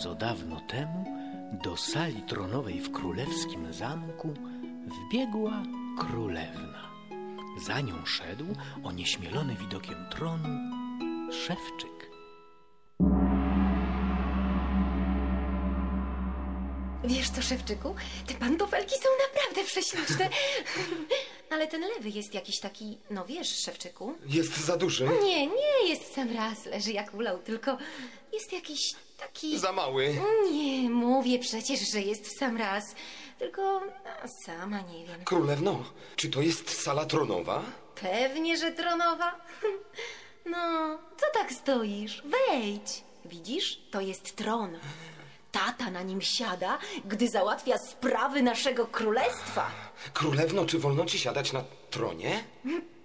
bardzo dawno temu do sali tronowej w królewskim zamku wbiegła królewna. Za nią szedł, onieśmielony widokiem tronu, szewczyk. Wiesz co, Szewczyku? Te pantofelki są naprawdę prześliczne. Ale ten lewy jest jakiś taki, no wiesz, Szewczyku? Jest za duży? Nie, nie jest sam raz, leży jak ulał, tylko jest jakiś taki... Za mały. Nie, mówię przecież, że jest w sam raz. Tylko a, sama nie wiem. Królewno, czy to jest sala tronowa? Pewnie, że tronowa. No, co tak stoisz? Wejdź. Widzisz, to jest tron. Tata na nim siada, gdy załatwia sprawy naszego królestwa. Królewno, czy wolno ci siadać na tronie?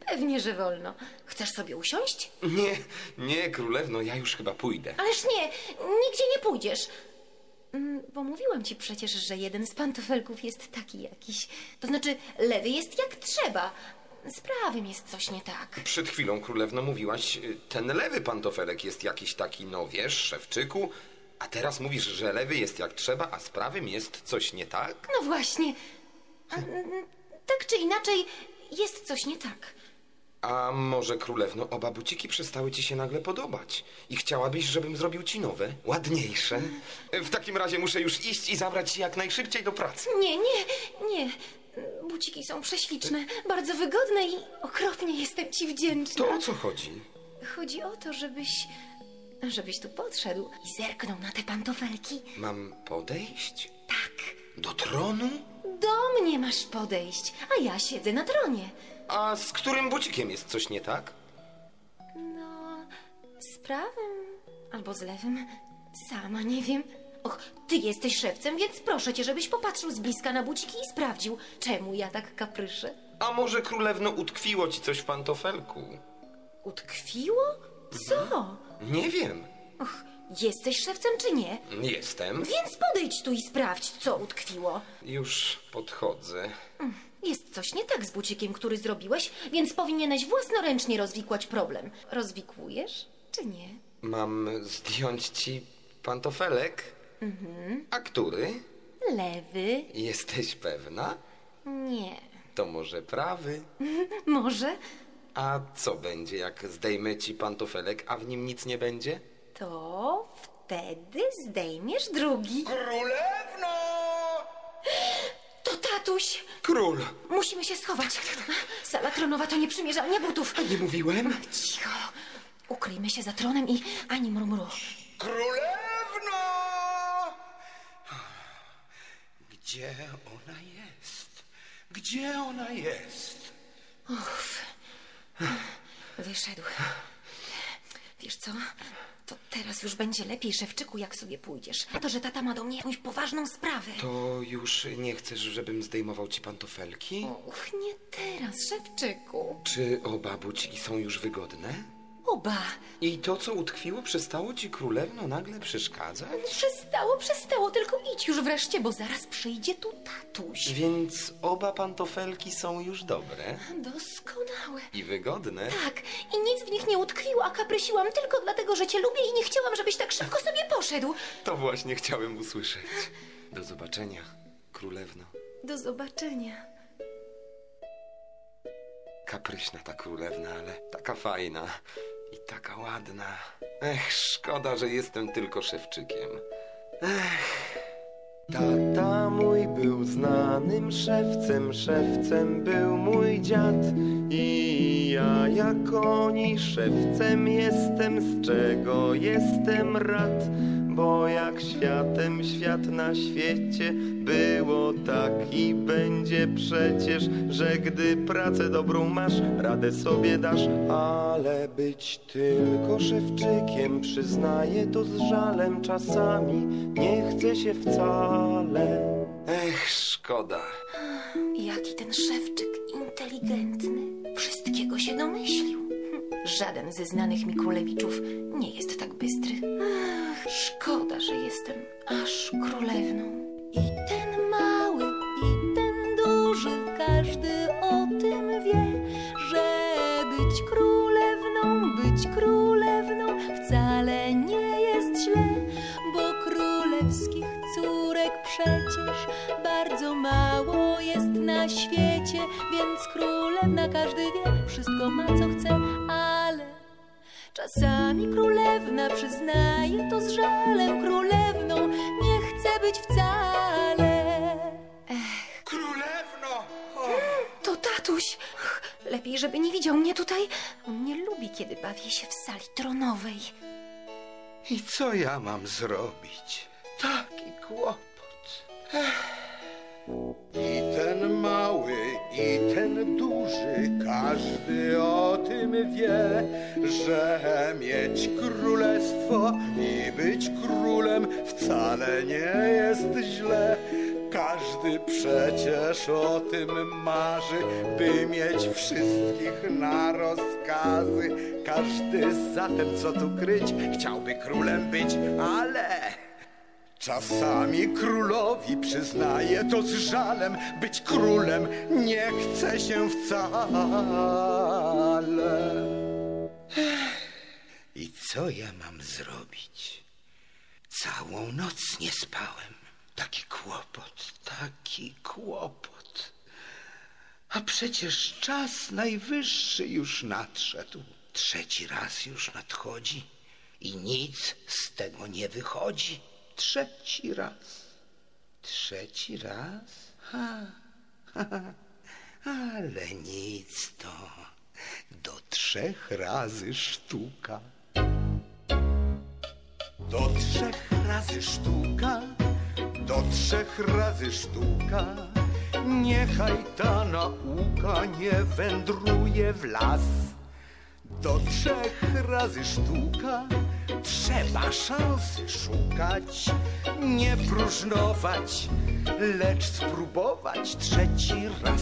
Pewnie, że wolno. Chcesz sobie usiąść? Nie, nie, królewno, ja już chyba pójdę. Ależ nie, nigdzie nie pójdziesz. Mm, Bo mówiłam ci przecież, że jeden z pantofelków jest taki jakiś. To znaczy, lewy jest jak trzeba. Z prawym jest coś nie tak. Przed chwilą, królewno, mówiłaś, y, ten lewy pantofelek jest jakiś taki, no wiesz, szewczyku, a teraz mówisz, że lewy jest jak trzeba, a z prawym jest coś nie tak? No właśnie. A, mm, Tak czy inaczej, jest coś nie tak. A może, królewno, oba buciki przestały ci się nagle podobać i chciałabyś, żebym zrobił ci nowe, ładniejsze? W takim razie muszę już iść i zabrać ci jak najszybciej do pracy. Nie, nie, nie. Buciki są prześliczne, bardzo wygodne i okropnie jestem ci wdzięczna. To o co chodzi? Chodzi o to, żebyś. żebyś tu podszedł i zerknął na te pantofelki. Mam podejść? Tak, Do tronu? do mnie masz podejść, a ja siedzę na tronie. A z którym bucikiem jest coś nie tak? No, z prawym albo z lewym, sama nie wiem. Och, ty jesteś szewcem, więc proszę cię, żebyś popatrzył z bliska na buciki i sprawdził, czemu ja tak kapryszę. A może, królewno, utkwiło ci coś w pantofelku? Utkwiło? Co? Nie wiem. Och, jesteś szewcem czy nie? Jestem. Więc podejdź tu i sprawdź, co utkwiło. Już podchodzę. Jest coś nie tak z bucikiem, który zrobiłeś, więc powinieneś własnoręcznie rozwikłać problem. Rozwikłujesz, czy nie? Mam zdjąć ci pantofelek? Mhm. A który? Lewy? Jesteś pewna? Nie. To może prawy? Może? A co będzie, jak zdejmę ci pantofelek, a w nim nic nie będzie? To wtedy zdejmiesz drugi. Królewno! Tatuś! Król! Musimy się schować. Sala tronowa to nie przymierzalnia butów. Nie mówiłem? Cicho. Ukryjmy się za tronem i ani murmuru. Królewno! Gdzie ona jest? Gdzie ona jest? Wyszedł. Wiesz co? To teraz już będzie lepiej, szewczyku, jak sobie pójdziesz. To, że tata ma do mnie jakąś poważną sprawę. To już nie chcesz, żebym zdejmował ci pantofelki? Och, nie teraz, szewczyku. Czy oba buciki są już wygodne? Oba. I to, co utkwiło, przestało ci królewno nagle przeszkadzać? Przestało, przestało, tylko idź już wreszcie, bo zaraz przyjdzie tu tatuś. Więc oba pantofelki są już dobre Doskonałe. i wygodne. Tak, i nic w nich nie utkwiło, a kaprysiłam tylko dlatego, że cię lubię i nie chciałam, żebyś tak szybko sobie poszedł. To właśnie chciałem usłyszeć. Do zobaczenia, królewno. Do zobaczenia. Kapryśna ta królewna, ale taka fajna i taka ładna. Ech, szkoda, że jestem tylko szewczykiem. Tata mój był znanym szewcem, szewcem był mój dziad i ja jak oni szewcem jestem, z czego jestem rad, bo jak światem świat na świecie było tak i będzie przecież, że gdy pracę dobrą masz, radę sobie dasz, ale być tylko szewczykiem, przyznaję to z żalem czasami, nie chce się wcale. Ech, szkoda. Jaki ten szewczyk inteligentny. Wszystkiego się domyślił. Żaden ze znanych mi królewiczów nie jest tak bystry. Szkoda, że jestem aż królewną. I ten mały, i ten duży, każdy o tym wie, że być królewną, być królewną wcale nie jest źle, bo król przecież bardzo mało jest na świecie, więc królewna każdy wie, wszystko ma co chce, czasami królewna przyznaje to z żalem, królewną nie chce być wcale. Królewno! To tatuś! Lepiej, żeby nie widział mnie tutaj. On nie lubi, kiedy bawię się w sali tronowej. I co ja mam zrobić? Taki kłopot. Ech. I ten mały, i ten każdy o tym wie, że mieć królestwo i być królem wcale nie jest źle. Każdy przecież o tym marzy, by mieć wszystkich na rozkazy. Każdy zatem, co tu kryć, chciałby królem być, ale... Czasami królowi przyznaje to z żalem, być królem nie chce się wcale. Ech, I co ja mam zrobić? Całą noc nie spałem. Taki kłopot, taki kłopot. A przecież czas najwyższy już nadszedł. Trzeci raz już nadchodzi i nic z tego nie wychodzi. Trzeci raz. Trzeci raz? Ha, ha, ha. Ale nic to. Do trzech razy sztuka. Do trzech razy sztuka, do trzech razy sztuka. Niechaj ta nauka nie wędruje w las. Do trzech razy sztuka trzeba szansy szukać, nie próżnować, lecz spróbować trzeci raz.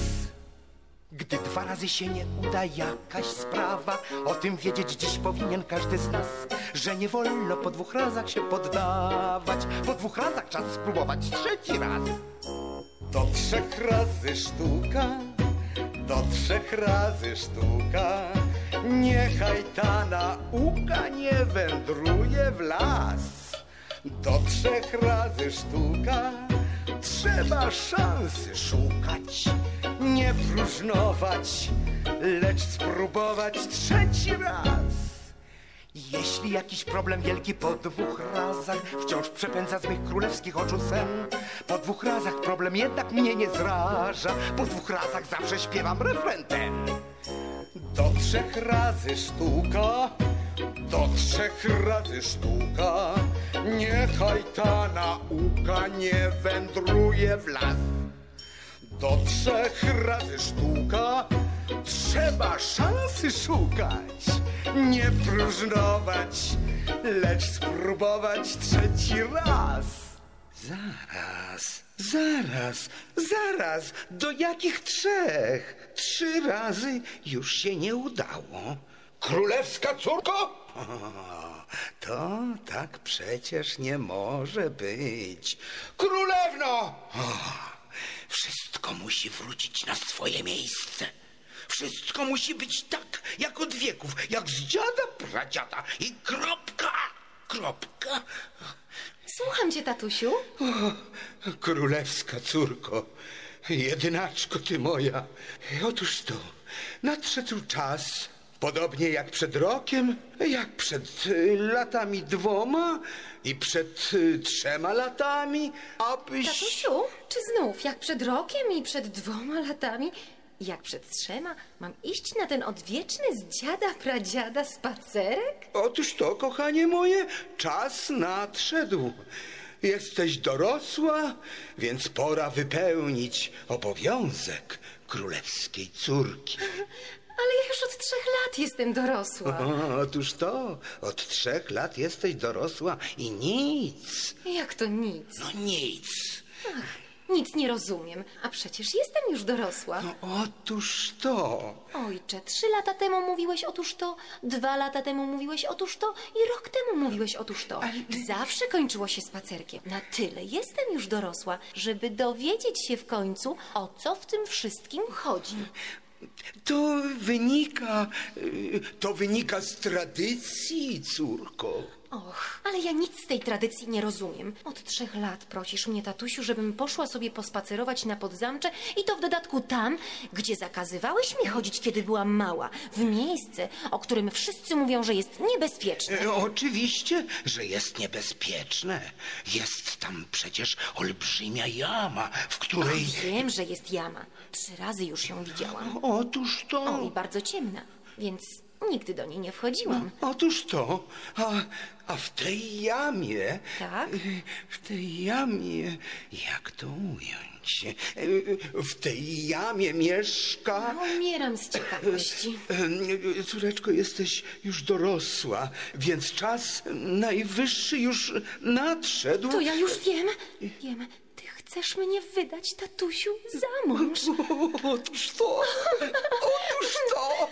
Gdy dwa razy się nie uda jakaś sprawa, o tym wiedzieć dziś powinien każdy z nas, że nie wolno po dwóch razach się poddawać. Po dwóch razach czas spróbować trzeci raz. Do trzech razy sztuka, do trzech razy sztuka. Niechaj ta nauka nie wędruje w las. Do trzech razy sztuka trzeba szansy szukać, nie próżnować, lecz spróbować trzeci raz. Jeśli jakiś problem wielki po dwóch razach wciąż przepędza z mych królewskich oczu sen, po dwóch razach problem jednak mnie nie zraża, po dwóch razach zawsze śpiewam refren ten. Do trzech razy sztuka, do trzech razy sztuka, niechaj ta nauka nie wędruje w las. Do trzech razy sztuka, trzeba szansy szukać, nie próżnować, lecz spróbować trzeci raz. Zaraz, zaraz, zaraz, do jakich trzech? Trzy razy już się nie udało. Królewska córko? O, to tak przecież nie może być. Królewno! O, wszystko musi wrócić na swoje miejsce. Wszystko musi być tak, jak od wieków, jak z dziada pradziada i kropka, kropka. Słucham cię, tatusiu. O, królewska córko, jedynaczko ty moja. Otóż to, nadszedł czas, podobnie jak przed rokiem, jak przed y, latami dwoma i przed y, trzema latami, abyś... Tatusiu, czy znów, jak przed rokiem i przed dwoma latami, jak przed trzema, mam iść na ten odwieczny z dziada pradziada spacerek? Otóż to, kochanie moje, czas nadszedł. Jesteś dorosła, więc pora wypełnić obowiązek królewskiej córki. Ale ja już od trzech lat jestem dorosła. O, otóż to, od trzech lat jesteś dorosła i nic, Jak to nic? no nic. Nic nie rozumiem, a przecież jestem już dorosła. No otóż to. Ojcze, trzy lata temu mówiłeś otóż to, dwa lata temu mówiłeś otóż to i rok temu mówiłeś otóż to. Zawsze kończyło się spacerkiem. Na tyle jestem już dorosła, żeby dowiedzieć się w końcu, o co w tym wszystkim chodzi. To wynika, y, to wynika z tradycji, córko. Och, ale ja nic z tej tradycji nie rozumiem. Od trzech lat prosisz mnie, tatusiu, żebym poszła sobie pospacerować na podzamcze i to w dodatku tam, gdzie zakazywałeś mi chodzić, kiedy byłam mała. W miejsce, o którym wszyscy mówią, że jest niebezpieczne. E, Oczywiście, że jest niebezpieczne. Jest tam przecież olbrzymia jama, w której... Wiem, że jest jama. Trzy razy już ją widziałam. Otóż to... O, i bardzo ciemna, więc nigdy do niej nie wchodziłam. Otóż to, a, a w tej jamie, Tak? y, w tej jamie, jak to ująć, Y, w tej jamie mieszka... Umieram z ciekawości. Y, Córeczko, jesteś już dorosła, więc czas najwyższy już nadszedł. To ja już wiem, wiem. Chcesz mnie wydać, tatusiu, za mąż. Otóż to, otóż to.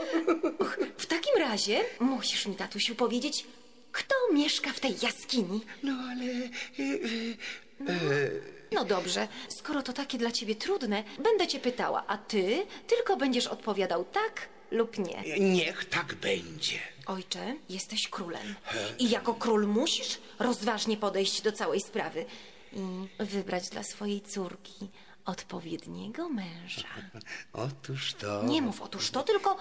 W takim razie musisz mi, tatusiu, powiedzieć, kto mieszka w tej jaskini. No ale... y, y, No dobrze, skoro to takie dla ciebie trudne, będę cię pytała, a ty tylko będziesz odpowiadał tak lub nie. Niech tak będzie. Ojcze, jesteś królem. I jako król musisz rozważnie podejść do całej sprawy i wybrać dla swojej córki odpowiedniego męża. Otóż to... Nie mów otóż to, tylko,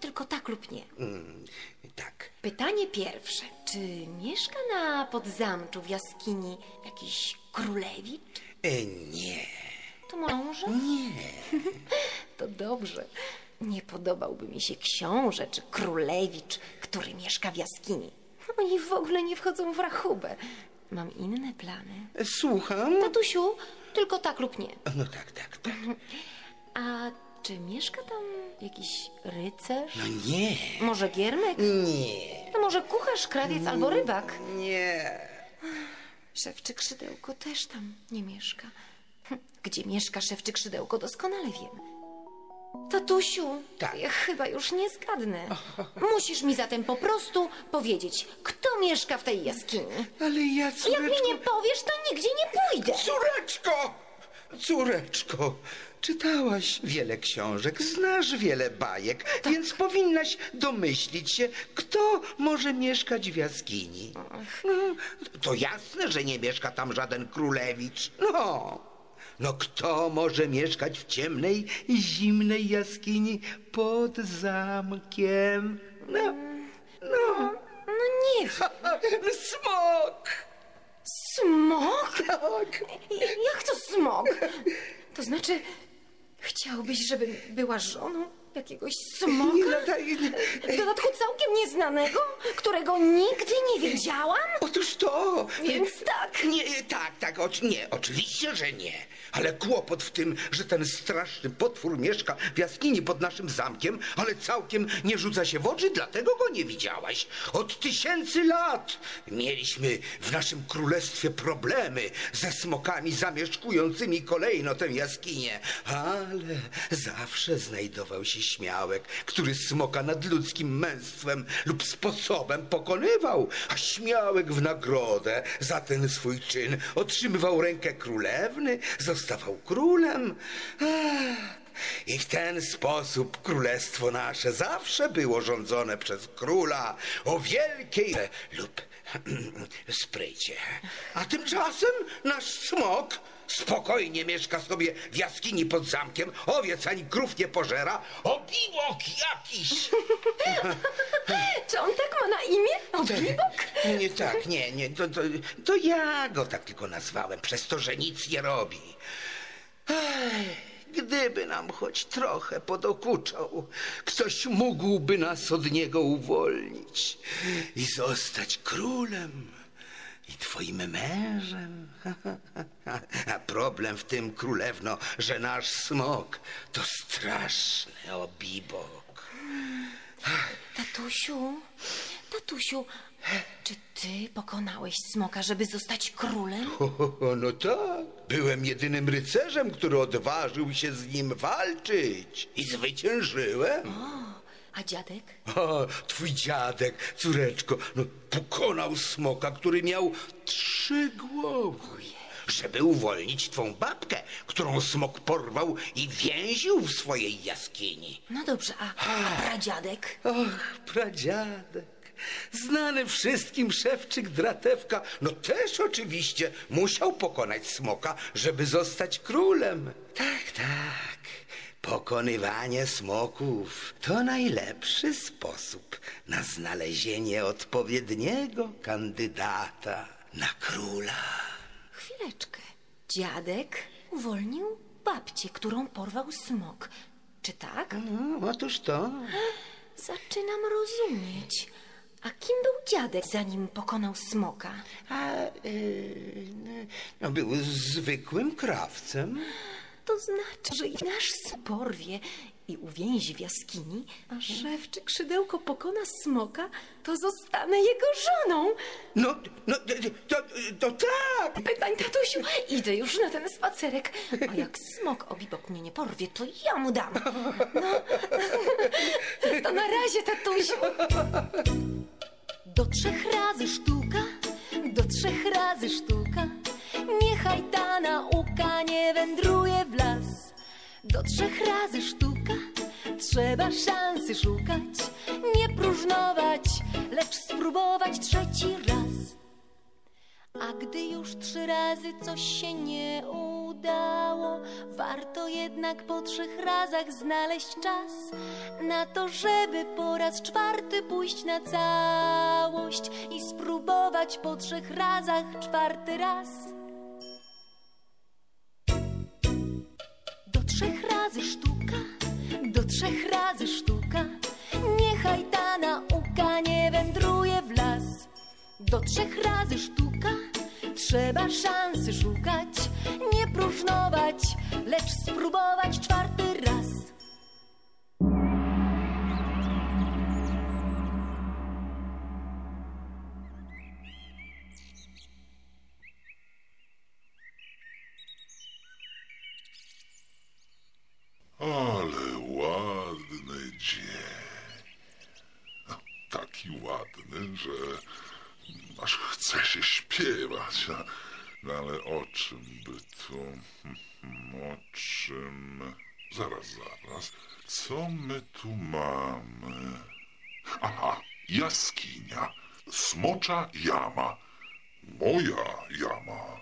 tylko tak lub nie. Mm, Tak. Pytanie pierwsze. Czy mieszka na podzamczu w jaskini jakiś królewicz? E, nie. To może? Nie. To dobrze. Nie podobałby mi się książę czy królewicz, który mieszka w jaskini. Oni w ogóle nie wchodzą w rachubę. Mam inne plany. Słucham? Tatusiu, tylko tak lub nie. No tak, tak, tak. A czy mieszka tam jakiś rycerz? No nie. Może giermek? Nie. To może kucharz, krawiec albo rybak? Nie. Szewczy Krzydełko też tam nie mieszka. Hm, Gdzie mieszka szewczy Krzydełko, doskonale wiem. Tatusiu, Tak. ja chyba już nie zgadnę. Musisz mi zatem po prostu powiedzieć, kto mieszka w tej jaskini. Ale ja, Jak mi córeczko... nie powiesz, to nigdzie nie pójdę. Córeczko! Córeczko, czytałaś wiele książek, znasz wiele bajek, Tak. więc powinnaś domyślić się, kto może mieszkać w jaskini. No, to jasne, że nie mieszka tam żaden królewicz. No. No kto może mieszkać w ciemnej, zimnej jaskini pod zamkiem? No, no. No nie wiem. Smok! Smok? Tak. Jak to smok? To znaczy, chciałbyś, żebym była żoną jakiegoś smoka? W dodatku całkiem nieznanego, którego nigdy nie widziałam? Otóż to. Więc tak. Nie, tak, tak, oczy, nie, oczywiście, że nie. Ale kłopot w tym, że ten straszny potwór mieszka w jaskini pod naszym zamkiem, ale całkiem nie rzuca się w oczy, dlatego go nie widziałaś. Od tysięcy lat mieliśmy w naszym królestwie problemy ze smokami zamieszkującymi kolejno tę jaskinię. Ale zawsze znajdował się śmiałek, który smoka nad ludzkim męstwem lub sposobem pokonywał, a śmiałek w nagrodę za ten swój czyn otrzymywał rękę królewny, zostawał królem. I w ten sposób królestwo nasze zawsze było rządzone przez króla o wielkiej lub sprycie. A tymczasem nasz smok spokojnie mieszka sobie w jaskini pod zamkiem, owiec ani krów nie pożera, obiłok jakiś. Czy on tak ma na imię? Obibok? Nie tak, nie, nie, to, to, to ja go tak tylko nazwałem, przez to, że nic nie robi. Ech, gdyby nam choć trochę podokuczał, ktoś mógłby nas od niego uwolnić i zostać królem i twoim mężem. A problem w tym, królewno, że nasz smok to straszny obibok. Tatusiu, tatusiu, czy ty pokonałeś smoka, żeby zostać królem? O, no tak. Byłem jedynym rycerzem, który odważył się z nim walczyć. I zwyciężyłem. A dziadek? O, twój dziadek, córeczko, no, pokonał smoka, który miał trzy głowy. Żeby uwolnić twą babkę, którą smok porwał i więził w swojej jaskini. No dobrze, a, a pradziadek? Och, pradziadek. Znany wszystkim szewczyk Dratewka, no też oczywiście musiał pokonać smoka, żeby zostać królem. Tak, tak. Pokonywanie smoków to najlepszy sposób na znalezienie odpowiedniego kandydata na króla. Chwileczkę. Dziadek uwolnił babcię, którą porwał smok. Czy tak? No, otóż to. Zaczynam rozumieć. A kim był dziadek, zanim pokonał smoka? A yy, no, był zwykłym krawcem. To znaczy, że i nasz porwie i uwięzi w jaskini, a szewczyk szydełko pokona smoka, to zostanę jego żoną. No, no to, to tak. Pytań, tatusiu, idę już na ten spacerek. A jak smok obibok mnie nie porwie, to ja mu dam. No, to na razie, tatusiu. Do trzech razy sztuka, do trzech razy sztuka. Niechaj ta nauka nie wędruje w las. Do trzech razy sztuka, trzeba szansy szukać. Nie próżnować, lecz spróbować trzeci raz. A gdy już trzy razy coś się nie udało, warto jednak po trzech razach znaleźć czas na to, żeby po raz czwarty pójść na całość i spróbować po trzech razach czwarty raz. Razy sztuka, do trzech razy sztuka. Niechaj ta nauka nie wędruje w las. Do trzech razy sztuka, trzeba szansy szukać. Nie próżnować, lecz spróbować czwarty raz. Chce się śpiewać. No ale o czym by tu? O czym? Zaraz, zaraz. Co my tu mamy? Aha, jaskinia. Smocza jama. Moja jama.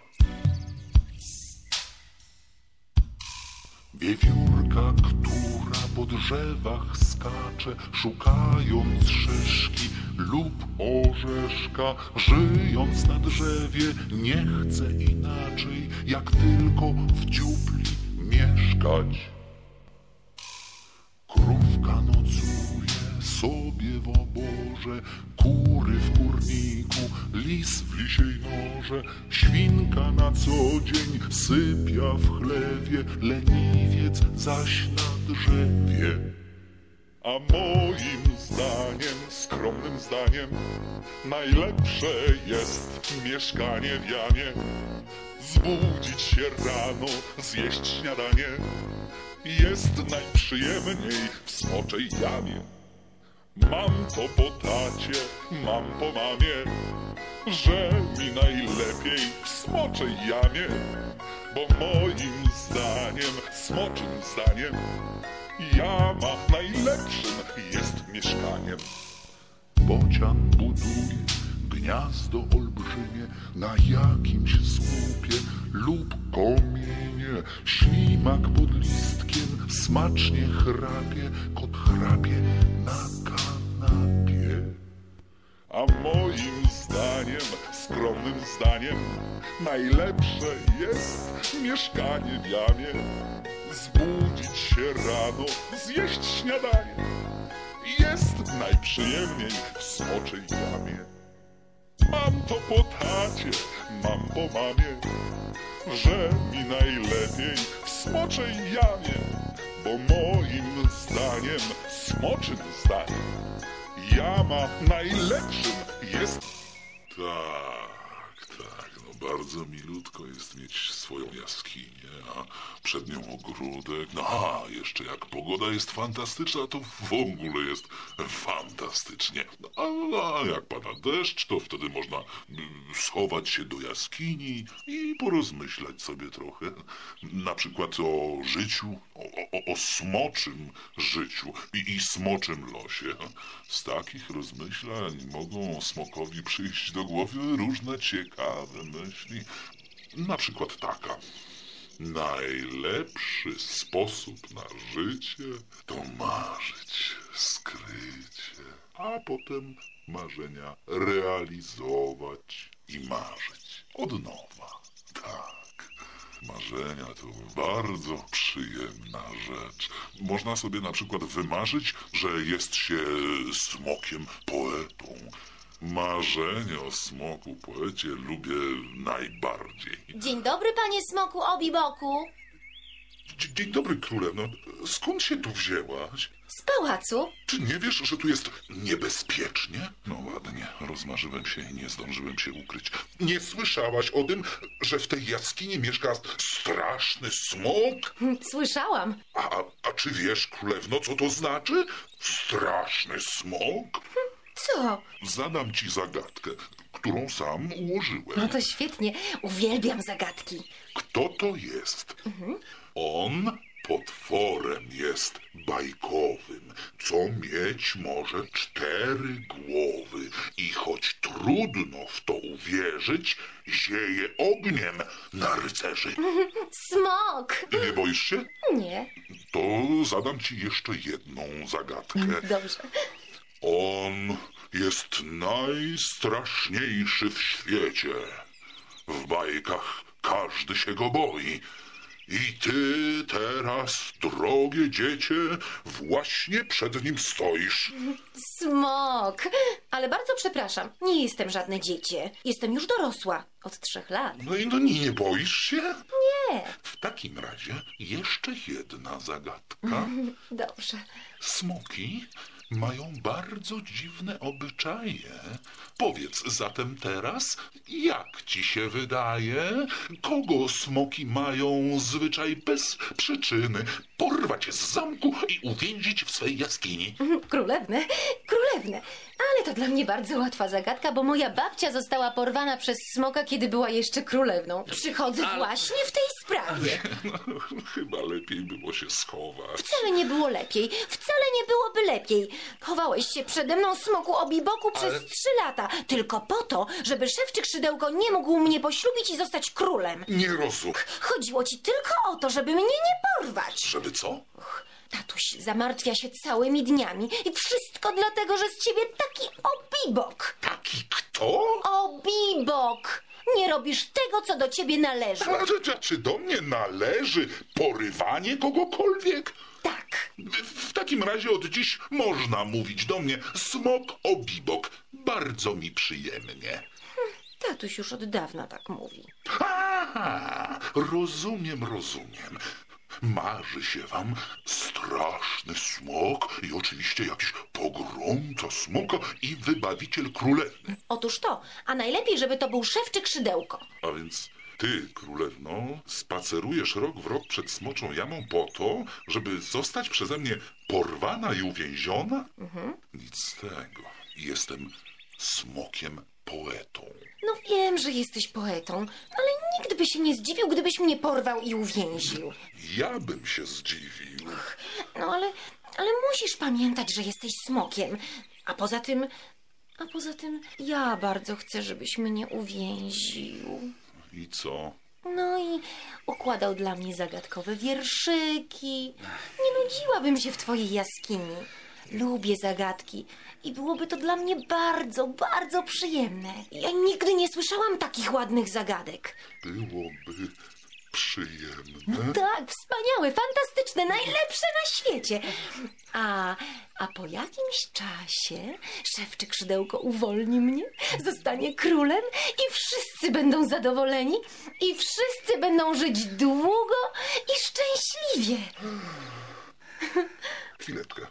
Wiewiórka, która po drzewach skacze, szukając szyszki lub orzeszka, żyjąc na drzewie, nie chce inaczej, jak tylko w dziupli mieszkać. Krówka nocuje sobie w oborze, kury w kurniku, lis w lisiej norze, świnka na co dzień sypia w chlewie, leniwiec zaś na drzewie. A moim zdaniem, skromnym zdaniem, najlepsze jest mieszkanie w jamie. Zbudzić się rano, zjeść śniadanie, jest najprzyjemniej w smoczej jamie. Mam to po tacie, mam po mamie, że mi najlepiej w smoczej jamie, bo moim zdaniem, smoczym zdaniem, jama najlepszym jest mieszkaniem. Bocian buduje gniazdo olbrzymie na jakimś słupie lub kominie. Ślimak pod listkiem smacznie chrapie, kot chrapie na kanapie. A moim zdaniem, skromnym zdaniem, najlepsze jest mieszkanie w jamie. Zbudzić się rano, zjeść śniadanie. Jest najprzyjemniej w smoczej jamie. Mam to po tacie, mam po mamie, że mi najlepiej w smoczej jamie, bo moim zdaniem, smoczym zdaniem, jama najlepszym jest. Tak, Bardzo milutko jest mieć swoją jaskinię, a przed nią ogródek. No a jeszcze jak pogoda jest fantastyczna, to w ogóle jest fantastycznie. No, a, a jak pada deszcz, to wtedy można mm, schować się do jaskini i porozmyślać sobie trochę. Na przykład o życiu, o, o, o smoczym życiu i, i smoczym losie. Z takich rozmyślań mogą smokowi przyjść do głowy różne ciekawe myśli. Na przykład taka. Najlepszy sposób na życie to marzyć skrycie, a potem marzenia realizować i marzyć od nowa. Tak. Marzenia to bardzo przyjemna rzecz. Można sobie na przykład wymarzyć, że jest się smokiem poetą. Marzenie o smoku poecie lubię najbardziej. Dzień dobry, panie smoku obiboku. Dzie- Dzień dobry, królewno. Skąd się tu wzięłaś? Z pałacu. Czy nie wiesz, że tu jest niebezpiecznie? No ładnie, rozmarzyłem się i nie zdążyłem się ukryć. Nie słyszałaś o tym, że w tej jaskini mieszka straszny smok? Słyszałam. A, a czy wiesz, królewno, co to znaczy? Straszny smok? Co? Zadam ci zagadkę, którą sam ułożyłem. No to świetnie. Uwielbiam zagadki. Kto to jest? On potworem jest bajkowym, co mieć może cztery głowy i choć trudno w to uwierzyć, zieje ogniem na rycerzy. Smok. Nie boisz się? Nie. To zadam ci jeszcze jedną zagadkę. Dobrze. On jest najstraszniejszy w świecie. W bajkach każdy się go boi. I ty teraz, drogie dziecię, właśnie przed nim stoisz. Smok. Ale bardzo przepraszam. Nie jestem żadne dziecię. Jestem już dorosła. Od trzech lat. No i no nie, nie boisz się? Nie. W takim razie jeszcze jedna zagadka. Dobrze. Smoki mają bardzo dziwne obyczaje. Powiedz zatem teraz, jak ci się wydaje, kogo smoki mają zwyczaj bez przyczyny porwać z zamku i uwięzić w swej jaskini? Królewne, królewne. Ale to dla mnie bardzo łatwa zagadka, bo moja babcia została porwana przez smoka, kiedy była jeszcze królewną. Przychodzę właśnie w tej sprawie. Chyba lepiej było się schować. Wcale nie było lepiej. Wcale nie byłoby lepiej. Chowałeś się przede mną, smoku obiboku, przez trzy lata. Tylko po to, żeby szewczyk szydełko nie mógł mnie poślubić i zostać królem. Nie rozum. Chodziło ci tylko o to, żeby mnie nie porwać. Żeby co? Tatuś zamartwia się całymi dniami i wszystko dlatego, że z ciebie taki obibok. Taki kto? Obibok! Nie robisz tego, co do ciebie należy. A, czy- czy- Czy do mnie należy porywanie kogokolwiek? Tak. W takim razie od dziś można mówić do mnie smok obibok. Bardzo mi przyjemnie. Tatuś już od dawna tak mówi. Aha, rozumiem, rozumiem. Marzy się wam straszny smok i oczywiście jakiś pogromca smoka i wybawiciel królewny. Otóż to, a najlepiej, żeby to był szewczyk szydełko. A więc ty, królewno, spacerujesz rok w rok przed smoczą jamą po to, żeby zostać przeze mnie porwana i uwięziona? Nic z tego. Jestem smokiem poetą. No wiem, że jesteś poetą, ale nikt by się nie zdziwił, gdybyś mnie porwał i uwięził. Ja bym się zdziwił. No ale, ale musisz pamiętać, że jesteś smokiem. A poza tym, a poza tym, ja bardzo chcę, żebyś mnie uwięził. I co? No i układał dla mnie zagadkowe wierszyki. Nie nudziłabym się w twojej jaskini. Lubię zagadki i byłoby to dla mnie bardzo, bardzo przyjemne. Ja nigdy nie słyszałam takich ładnych zagadek. Byłoby przyjemne. Tak, wspaniałe, fantastyczne, najlepsze na świecie. A, a po jakimś czasie szewczyk szydełko uwolni mnie, zostanie królem i wszyscy będą zadowoleni i wszyscy będą żyć długo i szczęśliwie. Chwileczkę.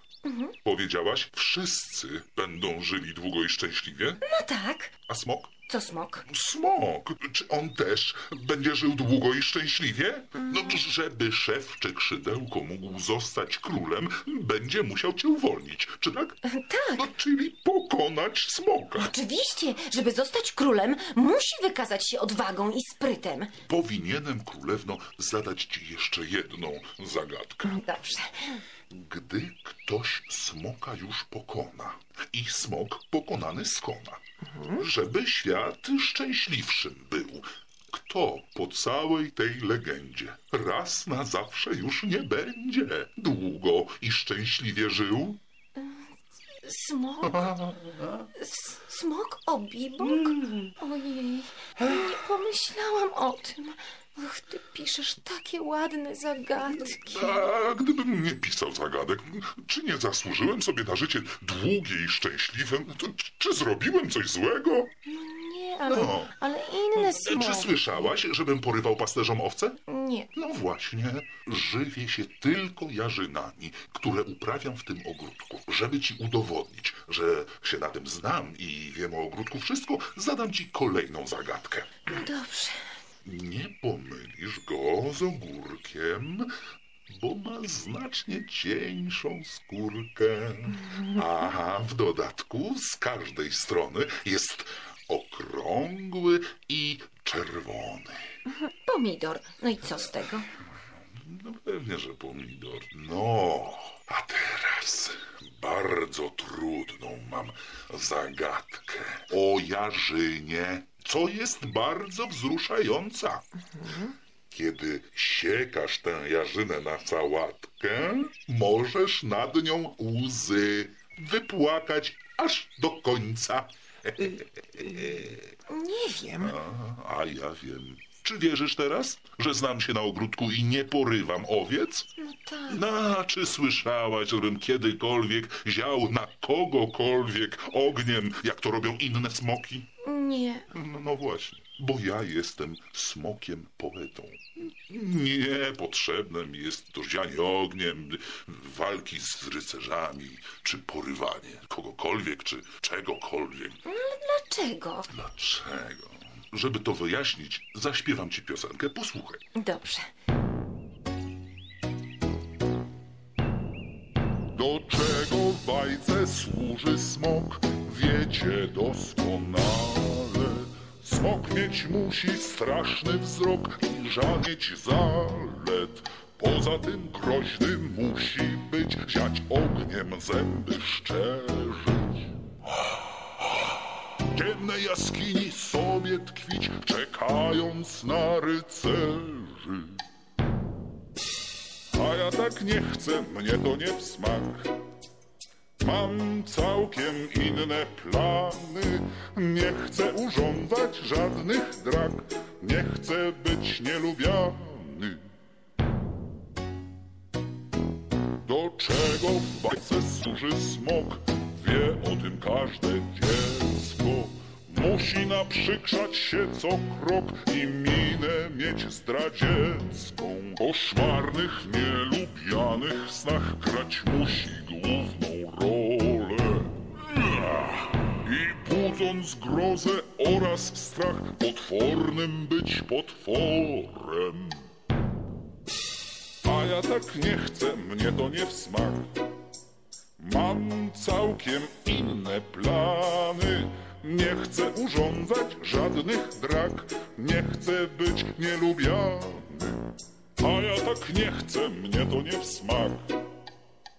Powiedziałaś, wszyscy będą żyli długo i szczęśliwie? No tak, A smok? Co smok? Smok, czy on też będzie żył długo i szczęśliwie? No, żeby szewczyk Szydełko mógł zostać królem, będzie musiał cię uwolnić, czy tak? Tak. No, czyli pokonać smoka. Oczywiście, żeby zostać królem, musi wykazać się odwagą i sprytem. Powinienem, królewno, zadać ci jeszcze jedną zagadkę. Dobrze. Gdy ktoś smoka już pokona i smok pokonany skona, żeby świat szczęśliwszym był, kto po całej tej legendzie raz na zawsze już nie będzie długo i szczęśliwie żył? Smok? S- Smok obibok? Ojej, nie pomyślałam o tym. Och, ty piszesz takie ładne zagadki. A gdybym nie pisał zagadek, czy nie zasłużyłem sobie na życie długie i szczęśliwe? To, czy, czy zrobiłem coś złego? Nie, ale, No. ale inne Czy smoki. słyszałaś, żebym porywał pasterzom owce? Nie. No właśnie, żywię się tylko jarzynami, które uprawiam w tym ogródku. Żeby ci udowodnić, że się na tym znam i wiem o ogródku wszystko, zadam ci kolejną zagadkę. No dobrze. Nie pomylisz go z ogórkiem, bo ma znacznie cieńszą skórkę. A w dodatku z każdej strony jest okrągły i czerwony. Pomidor. No i co z tego? No pewnie, że pomidor. No, a teraz bardzo trudną mam zagadkę o jarzynie, co jest bardzo wzruszająca. Kiedy siekasz tę jarzynę na sałatkę, możesz nad nią łzy wypłakać aż do końca. Nie wiem. A ja wiem. Czy wierzysz teraz, że znam się na ogródku i nie porywam owiec? No tak. No, czy słyszałaś, żebym kiedykolwiek ział na kogokolwiek ogniem, jak to robią inne smoki? Nie. No, no właśnie, bo ja jestem smokiem poetą. Nie potrzebne mi jest to zianie ogniem, walki z rycerzami, czy porywanie kogokolwiek, czy czegokolwiek. Dlaczego? Dlaczego? Żeby to wyjaśnić, zaśpiewam ci piosenkę. Posłuchaj. Dobrze. Do czego w bajce służy smok, wiecie doskonale. Smok mieć musi straszny wzrok i żanieć zalet. Poza tym groźny musi być, ziać ogniem zęby szczerzyć. Ciemnej jaskini sobie tkwić, czekając na rycerzy. A ja tak nie chcę, mnie to nie w smak. Mam całkiem inne plany. Nie chcę urządzać żadnych drag. Nie chcę być nielubiany. Do czego w bajce służy smok? Wie o tym każde Musi naprzykrzać się co krok i minę mieć zdradziecką. Koszmarnych, nielubianych snach grać musi główną rolę. I budząc grozę oraz strach, potwornym być potworem. A ja tak nie chcę, mnie to nie w smak. Mam całkiem inne plany. Nie chcę urządzać żadnych drag. Nie chcę być nielubiany. A ja tak nie chcę, mnie to nie w smak.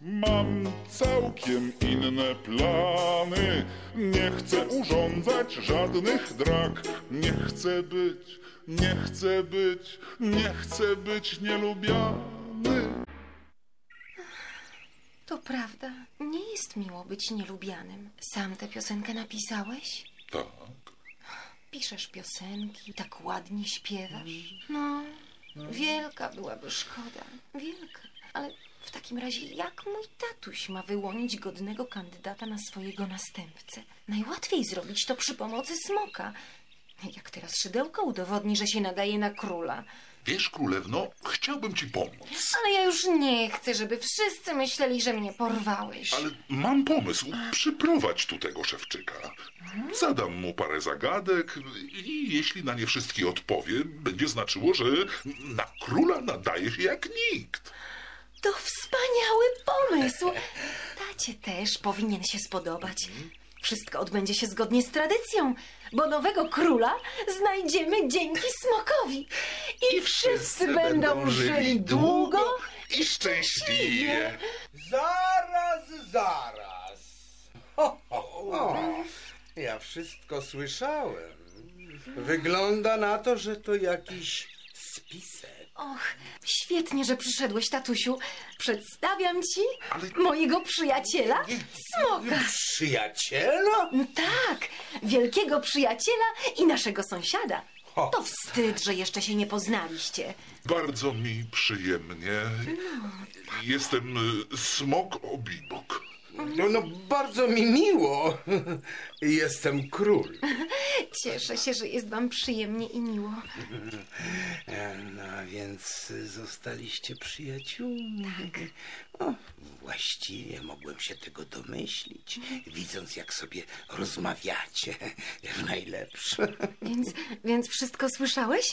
Mam całkiem inne plany. Nie chcę urządzać żadnych drag. Nie chcę być, nie chcę być, nie chcę być nielubiany. To prawda. Nie jest miło być nielubianym. Sam tę piosenkę napisałeś? Tak. Piszesz piosenki, tak ładnie śpiewasz. No, wielka byłaby szkoda. Wielka. Ale w takim razie jak mój tatuś ma wyłonić godnego kandydata na swojego następcę? Najłatwiej zrobić to przy pomocy smoka. Jak teraz szydełko udowodni, że się nadaje na króla. Wiesz, królewno, chciałbym ci pomóc. Ale ja już nie chcę, żeby wszyscy myśleli, że mnie porwałeś. Ale mam pomysł. Przyprowadź tu tego szewczyka. Zadam mu parę zagadek i jeśli na nie wszystkie odpowie, będzie znaczyło, że na króla nadaje się jak nikt. To wspaniały pomysł. Tacie też powinien się spodobać. Wszystko odbędzie się zgodnie z tradycją, bo nowego króla znajdziemy dzięki smokowi. I, wszyscy, będą żyli długo i szczęśliwie. Zaraz, zaraz. Ho, ho, ho. Ja wszystko słyszałem. Wygląda na to, że to jakiś spisek. Och, świetnie, że przyszedłeś, tatusiu. Przedstawiam ci Ale- mojego przyjaciela, Smoka. Przyjaciela? Tak, wielkiego przyjaciela i naszego sąsiada. Ho. To wstyd, że jeszcze się nie poznaliście. Bardzo mi przyjemnie. Jestem y, smok obibok. No, no bardzo mi miło. Jestem król. Cieszę się, że jest wam przyjemnie i miło. E, No więc zostaliście przyjaciółmi. O, właściwie mogłem się tego domyślić, widząc jak sobie rozmawiacie w najlepsze. Więc, więc wszystko słyszałeś?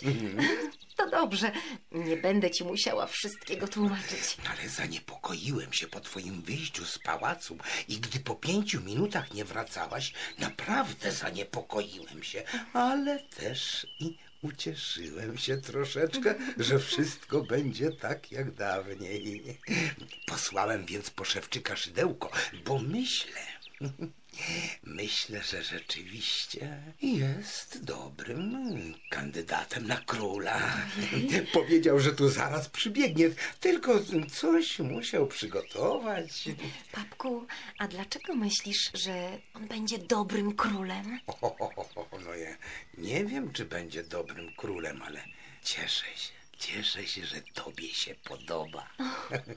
To dobrze. Nie będę ci musiała wszystkiego tłumaczyć. Ale zaniepokoiłem się po twoim wyjściu z pałacu i gdy po pięciu minutach nie wracałaś, naprawdę zaniepokoiłem się, ale też i ucieszyłem się troszeczkę, że wszystko będzie tak jak dawniej. Posłałem więc po szewczyka szydełko, bo myślę, Myślę, że rzeczywiście jest dobrym kandydatem na króla. Powiedział, że tu zaraz przybiegnie, tylko coś musiał przygotować. Papku, a dlaczego myślisz, że on będzie dobrym królem? O, no ja nie wiem, czy będzie dobrym królem, ale cieszę się. Cieszę się, że tobie się podoba.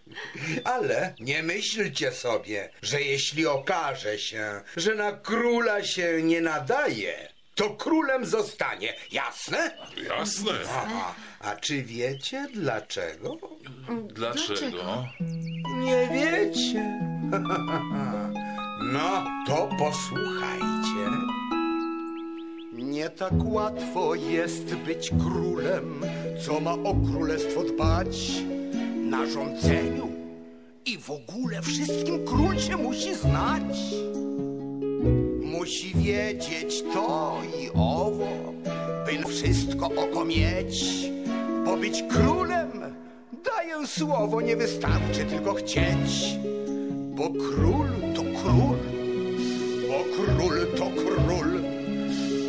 Ale nie myślcie sobie, że jeśli okaże się, że na króla się nie nadaje, to królem zostanie. Jasne? Jasne. Aha. A czy wiecie dlaczego? Dlaczego? Nie wiecie. No, to posłuchajcie. Nie tak łatwo jest być królem, co ma o królestwo dbać. Na rządzeniu i w ogóle wszystkim król się musi znać. Musi wiedzieć to i owo, by wszystko oko mieć. Bo być królem, daję słowo, nie wystarczy tylko chcieć. Bo król to król, bo król to król,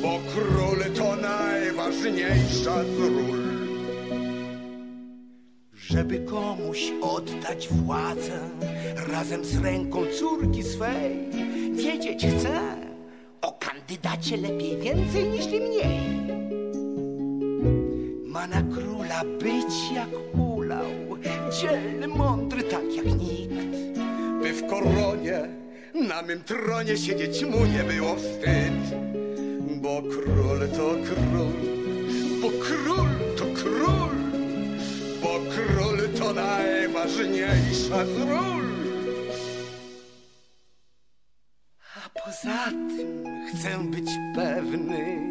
bo król to najważniejsza z ról. Żeby komuś oddać władzę razem z ręką córki swej, wiedzieć chcę o kandydacie lepiej więcej niż mniej. Ma na króla być jak ulał, dzielny, mądry tak jak nikt. By w koronie na mym tronie siedzieć mu nie było wstyd. Bo król to król, bo król to król, bo król to najważniejsza z ról. A poza tym chcę być pewny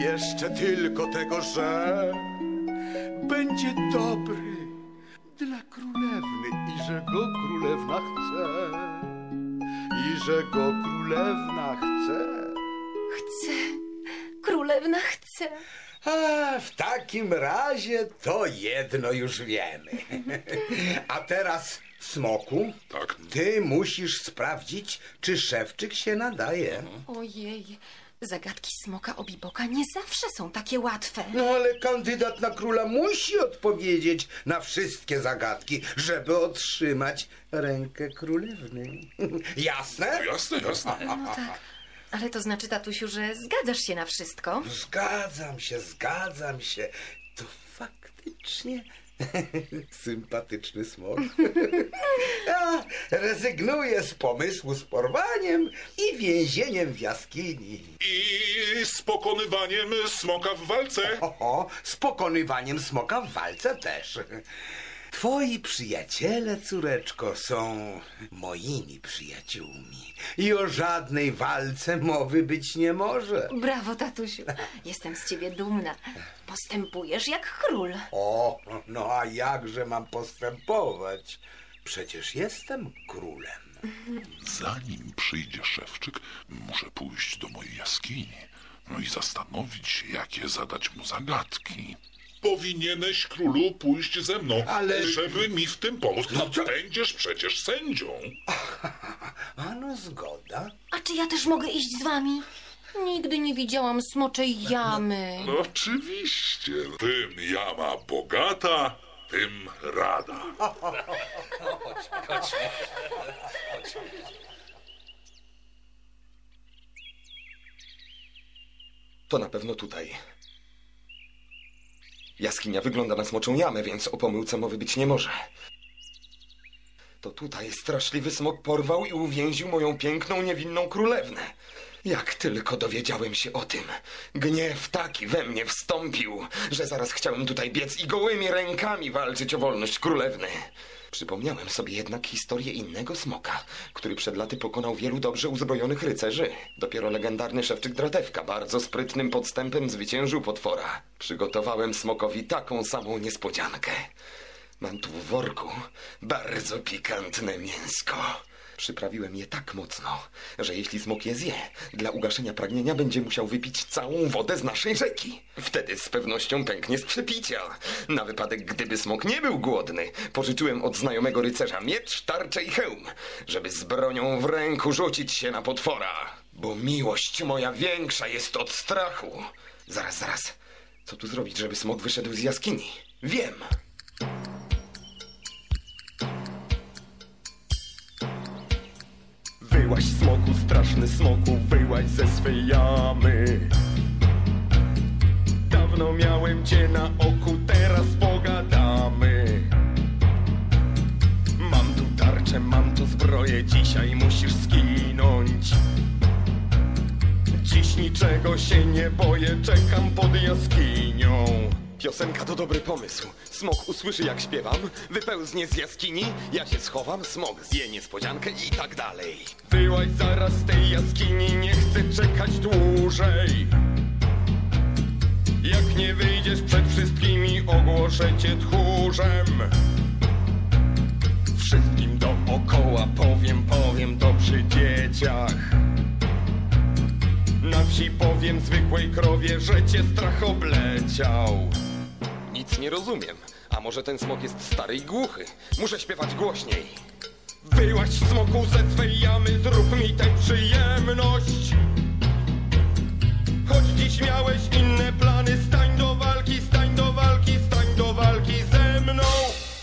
jeszcze tylko tego, że będzie dobry dla królewny i że go królewna chce. I że go królewna chce. Chcę. Królewna chce. A w takim razie to jedno już wiemy. A teraz, Smoku, Tak. ty musisz sprawdzić, czy szewczyk się nadaje. Ojej. Zagadki smoka obiboka nie zawsze są takie łatwe. No ale kandydat na króla musi odpowiedzieć na wszystkie zagadki, żeby otrzymać rękę królewny. Jasne? Jasne, jasne. No tak. Ale to znaczy, tatusiu, że zgadzasz się na wszystko? Zgadzam się, zgadzam się. To faktycznie sympatyczny smok. Ja rezygnuję z pomysłu z porwaniem i więzieniem w jaskini. I z pokonywaniem smoka w walce. Oho, z pokonywaniem smoka w walce też. Twoi przyjaciele, córeczko, są moimi przyjaciółmi. I o żadnej walce mowy być nie może. Brawo, tatusiu. Jestem z ciebie dumna. Postępujesz jak król. O, no a jakże mam postępować? Przecież jestem królem. Zanim przyjdzie szewczyk, muszę pójść do mojej jaskini. No i zastanowić się, jakie zadać mu zagadki. Powinieneś, królu, pójść ze mną, Ale- żeby mi w tym pomóc. No co- Będziesz przecież sędzią. A no zgoda. A czy ja też mogę iść z wami? Nigdy nie widziałam smoczej jamy. No, oczywiście. Tym jama bogata, tym rada. To na pewno tutaj. Jaskinia wygląda na smoczą jamę, więc o pomyłce mowy być nie może. To tutaj straszliwy smok porwał i uwięził moją piękną, niewinną królewnę. Jak tylko dowiedziałem się o tym, gniew taki we mnie wstąpił, że zaraz chciałem tutaj biec i gołymi rękami walczyć o wolność królewny. Przypomniałem sobie jednak historię innego smoka, który przed laty pokonał wielu dobrze uzbrojonych rycerzy. Dopiero legendarny szewczyk Dratewka bardzo sprytnym podstępem zwyciężył potwora. Przygotowałem smokowi taką samą niespodziankę. Mam tu w worku bardzo pikantne mięsko. Przyprawiłem je tak mocno, że jeśli smok je zje, dla ugaszenia pragnienia będzie musiał wypić całą wodę z naszej rzeki. Wtedy z pewnością pęknie z przepicia. Na wypadek, gdyby smok nie był głodny, pożyczyłem od znajomego rycerza miecz, tarczę i hełm, żeby z bronią w ręku rzucić się na potwora. Bo miłość moja większa jest od strachu. Zaraz, zaraz. Co tu zrobić, żeby smok wyszedł z jaskini? Wiem. Wyłaś smoku, straszny smoku, wyłaś ze swej jamy. Dawno miałem cię na oku, teraz pogadamy. Mam tu tarczę, mam tu zbroję, dzisiaj musisz skinąć. Dziś niczego się nie boję, czekam pod jaskinią. Piosenka to dobry pomysł. Smok usłyszy jak śpiewam, wypełznie z jaskini, ja się schowam, smok zje niespodziankę i tak dalej. Wyłaź zaraz z tej jaskini, nie chcę czekać dłużej. Jak nie wyjdziesz przed wszystkimi, ogłoszę cię tchórzem. Wszystkim dookoła powiem, powiem to przy dzieciach. Na wsi powiem zwykłej krowie, że cię strach obleciał. Nic nie rozumiem. A może ten smok jest stary i głuchy? Muszę śpiewać głośniej. Wyłaź smoku ze swej jamy, zrób mi tę przyjemność. Choć dziś miałeś inne plany, stań do walki, stań do walki, stań do walki ze mną.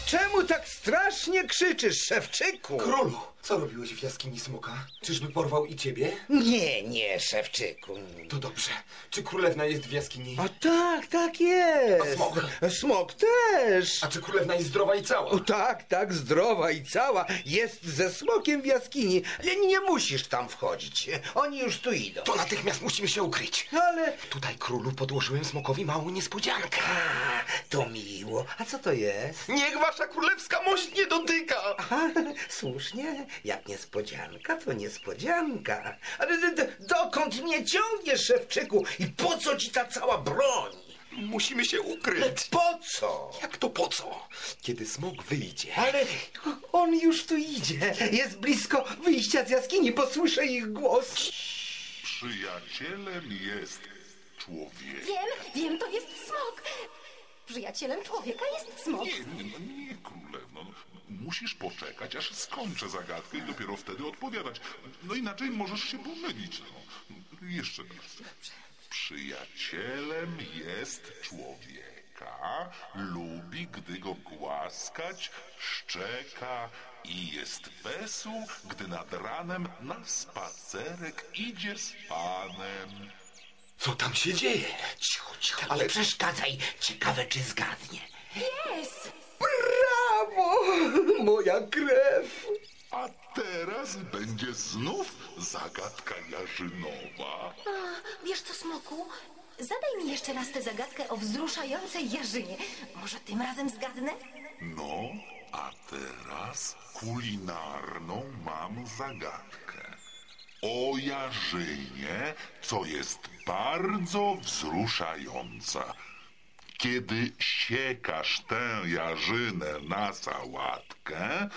Czemu tak strasznie krzyczysz, szewczyku? Królu, co robiłeś w jaskini smoka? Czyżby porwał i ciebie? Nie, nie, szewczyku. To dobrze. Czy królewna jest w jaskini? A tak, tak jest. A smok? Smok też. A czy królewna jest zdrowa i cała? O tak, tak, zdrowa i cała. Jest ze smokiem w jaskini. Ale nie musisz tam wchodzić. Oni już tu idą. To natychmiast musimy się ukryć. Ale... Tutaj królu podłożyłem smokowi małą niespodziankę. A, to miło. A co to jest? Niech wasza królewska mość nie dotyka! Aha, słusznie. Jak niespodzianka, to niespodzianka. Ale d- d- dokąd mnie ciągniesz, szewczyku? I po co ci ta cała broń? Musimy się ukryć. Po co? Jak to po co? Kiedy smok wyjdzie. Ale on już tu idzie. Jest blisko wyjścia z jaskini, bo słyszę ich głos. Przyjacielem jest człowiek. Wiem, wiem, to jest smok. Przyjacielem człowieka jest smok. Nie, nie, no nie, królewno. Musisz poczekać, aż skończę zagadkę i dopiero wtedy odpowiadać. No inaczej możesz się pomylić. No. Jeszcze raz. Przyjacielem jest człowieka, lubi, gdy go głaskać, szczeka i jest wesół, gdy nad ranem na spacerek idzie z panem. Co tam się dzieje? Cicho, cicho, Ale- nie przeszkadzaj. Ciekawe, czy zgadnie. Jest. Brawo! Moja krew! A teraz będzie znów zagadka jarzynowa. A, wiesz co, smoku? Zadaj mi jeszcze raz tę zagadkę o wzruszającej jarzynie. Może tym razem zgadnę? No, kulinarną mam zagadkę. O jarzynie, co jest bardzo wzruszająca. Kiedy siekasz tę jarzynę na sałatkę,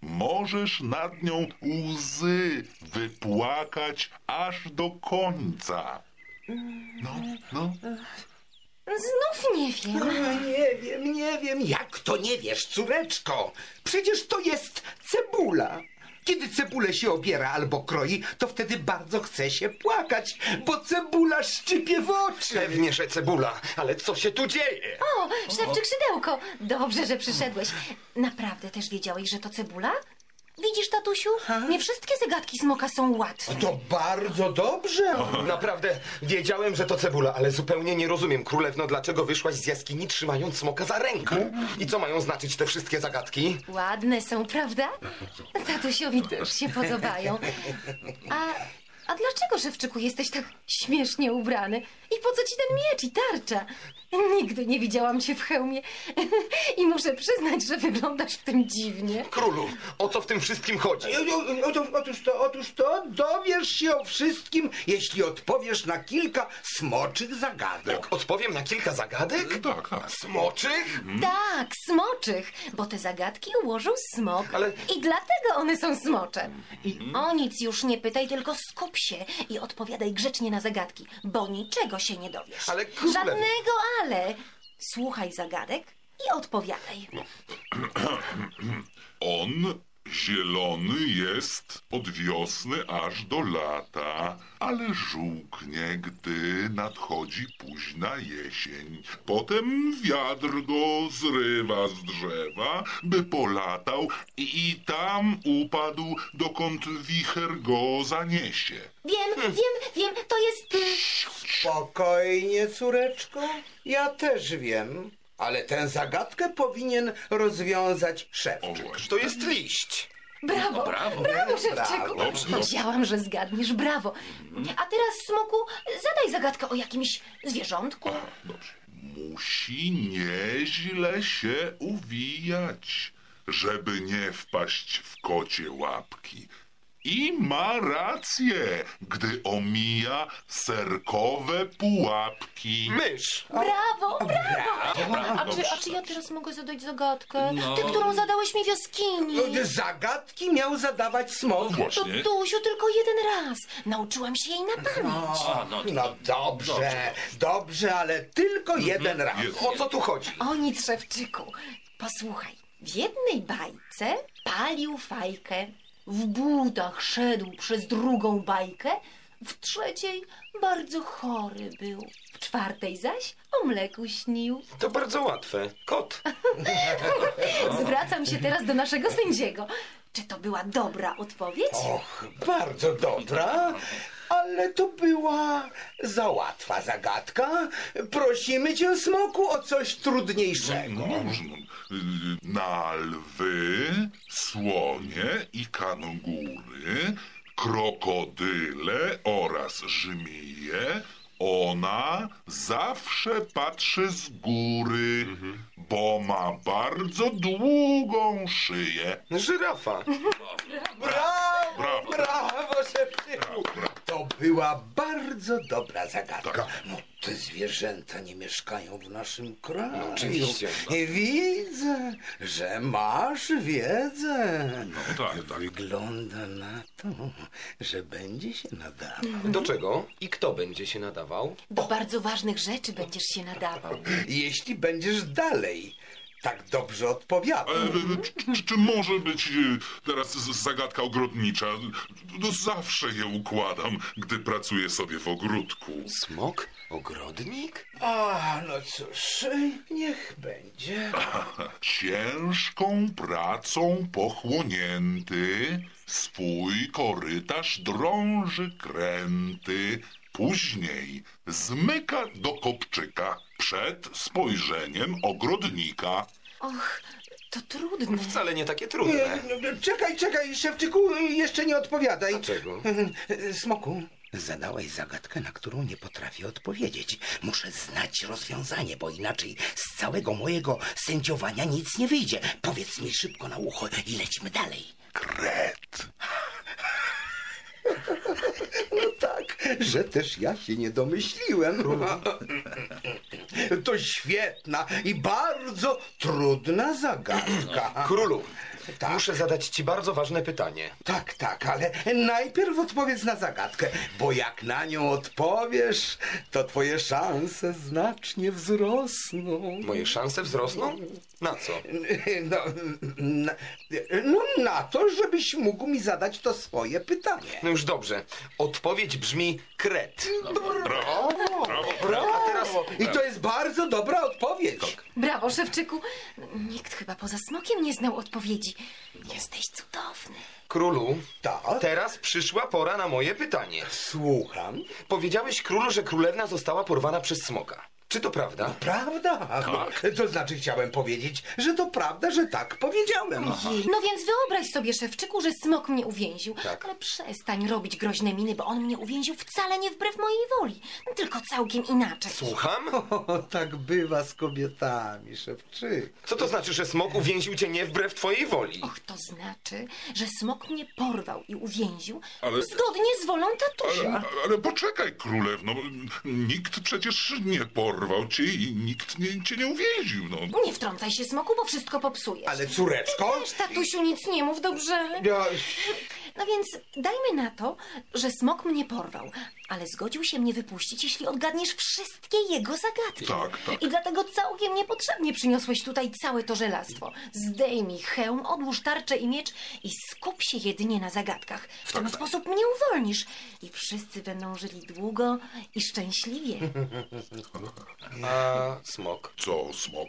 możesz nad nią łzy wypłakać aż do końca. No, no. Znów nie wiem. Nie wiem, nie wiem, jak to nie wiesz, córeczko? Przecież to jest cebula. Kiedy cebulę się obiera albo kroi, to wtedy bardzo chce się płakać, bo cebula szczypie w oczy. Pewnie, że cebula, ale co się tu dzieje? O, szewczyk szydełko, dobrze, że przyszedłeś. Naprawdę też wiedziałeś, że to cebula? Widzisz, tatusiu, nie wszystkie zagadki smoka są łatwe. To bardzo dobrze. Naprawdę wiedziałem, że to cebula, ale zupełnie nie rozumiem, królewno, dlaczego wyszłaś z jaskini trzymając smoka za rękę? I co mają znaczyć te wszystkie zagadki? Ładne są, prawda? Tatusiowi też się podobają. A, a dlaczego, Szewczyku, jesteś tak śmiesznie ubrany? I po co ci ten miecz i tarcza? Nigdy nie widziałam cię w hełmie i muszę przyznać, że wyglądasz w tym dziwnie. Królu, o co w tym wszystkim chodzi? O- o- o- Otóż to, otóż to, dowiesz się o wszystkim, jeśli odpowiesz na kilka smoczych zagadek. Odpowiem na kilka zagadek? Tak, tak. Smoczych? Tak, smoczych, bo te zagadki ułożył smok Ale- i dlatego one są smocze. I o nic już nie pytaj, tylko skup się i odpowiadaj grzecznie na zagadki, bo niczego się nie dowiesz. Ale królewno- Żadnego ale. Słuchaj zagadek i odpowiadaj. On zielony jest od wiosny aż do lata, ale żółknie, gdy nadchodzi późna jesień. Potem wiatr go zrywa z drzewa, by polatał i, i tam upadł, dokąd wicher go zaniesie. Wiem, wiem, wiem, to jest... y, Spokojnie, córeczko, ja też wiem, ale tę zagadkę powinien rozwiązać szewczyk. To jest liść. Brawo, brawo, brawo, Szewczyku. Brawo. Wiedziałam, że zgadniesz, brawo. A teraz, Smoku, zadaj zagadkę o jakimś zwierzątku. Dobrze. Musi nieźle się uwijać, żeby nie wpaść w kocie łapki. I ma rację, gdy omija serkowe pułapki. Mysz. Brawo, brawo. A czy, a czy ja teraz mogę zadać zagadkę? Tę, którą zadałeś mi w jaskini. Zagadki miał zadawać smok. To Właśnie. Tusiu, tylko jeden raz. Nauczyłam się jej na pamięć. No dobrze, dobrze, ale tylko jeden raz. Jest. O co tu chodzi? O nic, szewczyku. Posłuchaj. W jednej bajce palił fajkę. W butach szedł przez drugą bajkę. W trzeciej bardzo chory był. W czwartej zaś o mleku śnił. To bardzo łatwe. Kot. Zwracam się teraz do naszego sędziego. Czy to była dobra odpowiedź? Och, bardzo dobra, ale to była za łatwa zagadka. Prosimy cię, smoku, o coś trudniejszego. Dobrze, no. Y, Na lwy, słonie i kangury, krokodyle oraz żmije ona zawsze patrzy z góry, bo ma bardzo długą szyję. Żyrafa. Brawo, Brawo. brawo, szewczyku. To była bardzo dobra zagadka. No, te zwierzęta nie mieszkają w naszym kraju. No, oczywiście. I widzę, że masz wiedzę. No tak, tak. Wygląda na to, że będzie się nadawał. Do czego? I kto będzie się nadawał? Do bardzo ważnych rzeczy będziesz się nadawał. Jeśli będziesz dalej tak dobrze odpowiadał. E, Czy, czy, może być e, teraz zagadka ogrodnicza? No zawsze je układam, gdy pracuję sobie w ogródku. Smok? Ogrodnik? A, no cóż, niech będzie. Ciężką pracą pochłonięty, swój korytarz drąży kręty. Później zmyka do kopczyka przed spojrzeniem ogrodnika. Och, to trudne. Wcale nie takie trudne. no, Czekaj, czekaj, szewczyku, jeszcze nie odpowiadaj. Dlaczego? Smoku, Zadałaś zagadkę, na którą nie potrafię odpowiedzieć. Muszę znać rozwiązanie, bo inaczej z całego mojego sędziowania nic nie wyjdzie. Powiedz mi szybko na ucho i lećmy dalej. Kret. No tak, że też ja się nie domyśliłem. To świetna i bardzo trudna zagadka. Królu, Tak. muszę zadać ci bardzo ważne pytanie. Tak, tak, ale najpierw odpowiedz na zagadkę, bo jak na nią odpowiesz, to twoje szanse znacznie wzrosną. Moje szanse wzrosną? Na co? No, na, no na to, żebyś mógł mi zadać to swoje pytanie. No już dobrze. Odpowiedź brzmi kret. Brawo. Brawo. Brawo! A teraz- I to jest bardzo dobra odpowiedź. Brawo, szewczyku. Nikt chyba poza smokiem nie znał odpowiedzi. Jesteś cudowny. Królu, Tak? teraz przyszła pora na moje pytanie. Słucham. Powiedziałeś królu, że królewna została porwana przez smoka. Czy to prawda? Prawda? To znaczy chciałem powiedzieć, że to prawda, że tak powiedziałem. No więc wyobraź sobie, szewczyku, że smok mnie uwięził. Tak. Ale przestań robić groźne miny, bo on mnie uwięził wcale nie wbrew mojej woli. Tylko całkiem inaczej. Słucham? O, tak bywa z kobietami, szewczyk. Co to znaczy, że smok uwięził cię nie wbrew twojej woli? Och, to znaczy, że smok mnie porwał i uwięził Ale- zgodnie z wolą tatusia. Ale, ale poczekaj, królewno. Nikt przecież nie porwał cię i nikt nie, cię nie uwięził, no. Nie wtrącaj się, smoku, bo wszystko popsujesz. Ale córeczko... Też, tatusiu, nic nie mów, dobrze? Ja... No więc dajmy na to, że smok mnie porwał, ale zgodził się mnie wypuścić, jeśli odgadniesz wszystkie jego zagadki. Tak, tak. I dlatego całkiem niepotrzebnie przyniosłeś tutaj całe to żelastwo. Zdejmij hełm, odłóż tarczę i miecz i skup się jedynie na zagadkach. W ten sposób mnie uwolnisz i wszyscy będą żyli długo i szczęśliwie. A smok? Co, smok?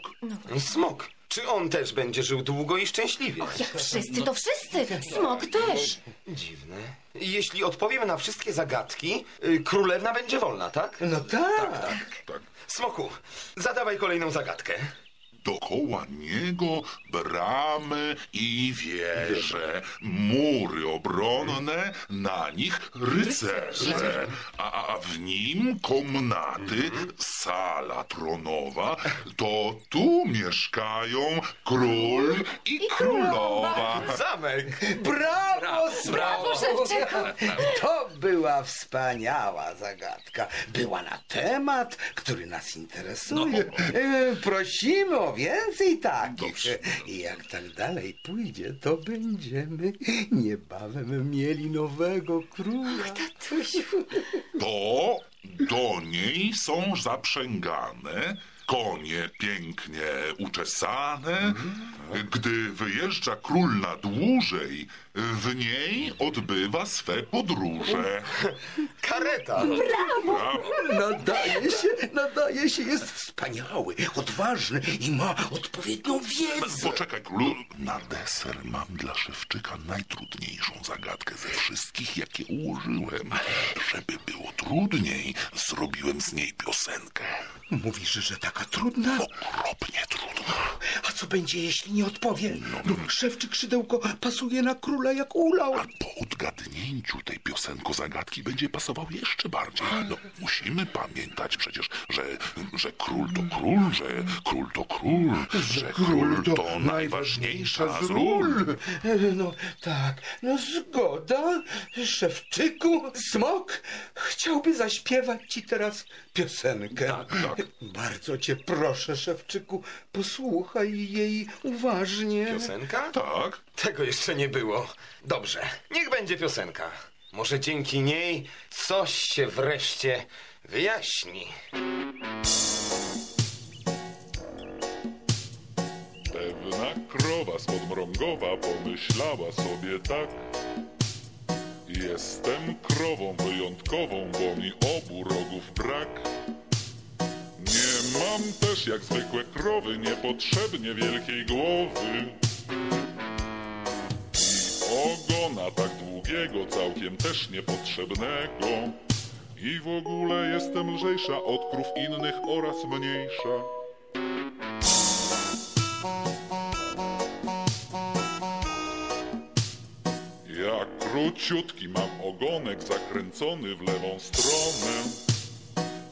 Smok. Czy on też będzie żył długo i szczęśliwie? Jak wszyscy, to wszyscy. Smok też. Dziwne. Jeśli odpowiem na wszystkie zagadki, y, królewna będzie wolna, tak? No tak. Tak. Smoku, zadawaj kolejną zagadkę. Dookoła niego bramy i wieże, mury obronne, na nich rycerze, a, w nim komnaty, sala tronowa. To tu mieszkają król i królowa. Zamek! Brawo, Brawo. To była wspaniała zagadka. Była na temat, który nas interesuje. E, Prosimy o więcej takich. Dobrze. I jak tak dalej pójdzie, to będziemy niebawem mieli nowego króla. To do niej są zaprzęgane konie pięknie uczesane. Gdy wyjeżdża król na dłużej, w niej odbywa swe podróże. Kareta! Brawo. Nadaje się, nadaje się, jest wspaniały, odważny i ma odpowiednią wiedzę. Poczekaj, królu. Na deser mam dla szewczyka najtrudniejszą zagadkę ze wszystkich, jakie ułożyłem. Żeby było trudniej, zrobiłem z niej piosenkę. Mówisz, że taka trudna? Okropnie trudna. A co będzie, jeśli nie odpowie? No, szewczyk szydełko pasuje na króla jak ulał. A po odgadnięciu tej piosenko zagadki będzie pasował jeszcze bardziej. No, musimy pamiętać przecież, że, że król to król, że król to król, że król to najważniejsza z ról. No tak, no zgoda. Szewczyku, smok chciałby zaśpiewać ci teraz piosenkę. Tak, tak. Bardzo cię proszę, szewczyku, posłuchaj jej uważnie. Piosenka? Tak? Tego jeszcze nie było. Dobrze, niech będzie piosenka. Może dzięki niej coś się wreszcie wyjaśni. Pewna krowa spod mrągowa pomyślała sobie tak. Jestem krową wyjątkową, bo mi obu rogów brak. Nie mam też jak zwykłe krowy niepotrzebnie wielkiej głowy. Ogona tak długiego, całkiem też niepotrzebnego. I w ogóle jestem lżejsza od krów innych oraz mniejsza. Jak króciutki mam ogonek zakręcony w lewą stronę.